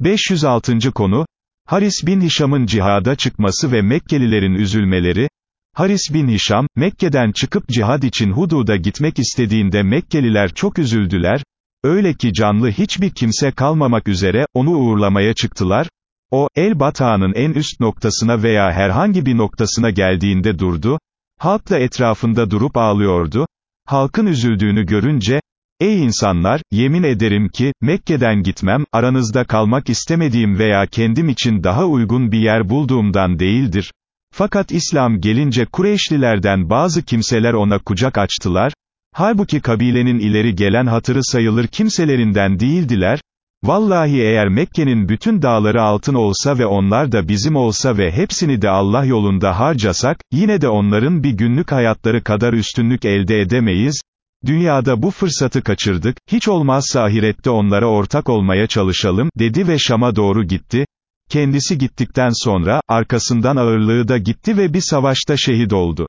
506. konu, Haris bin Hişam'ın cihada çıkması ve Mekkelilerin üzülmeleri, Haris bin Hişam, Mekke'den çıkıp cihad için Hudud'a gitmek istediğinde Mekkeliler çok üzüldüler, öyle ki canlı hiçbir kimse kalmamak üzere, onu uğurlamaya çıktılar, o, el batağının en üst noktasına veya herhangi bir noktasına geldiğinde durdu, halk da etrafında durup ağlıyordu, halkın üzüldüğünü görünce, Ey insanlar, yemin ederim ki, Mekke'den gitmem, aranızda kalmak istemediğim veya kendim için daha uygun bir yer bulduğumdan değildir. Fakat İslam gelince Kureyşlilerden bazı kimseler ona kucak açtılar, halbuki kabilenin ileri gelen hatırı sayılır kimselerinden değildiler, Vallahi eğer Mekke'nin bütün dağları altın olsa ve onlar da bizim olsa ve hepsini de Allah yolunda harcasak, yine de onların bir günlük hayatları kadar üstünlük elde edemeyiz, Dünyada bu fırsatı kaçırdık, hiç olmazsa ahirette onlara ortak olmaya çalışalım, dedi ve Şam'a doğru gitti. Kendisi gittikten sonra, arkasından ağırlığı da gitti ve bir savaşta şehit oldu.